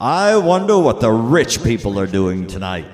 I wonder what the rich people are doing tonight.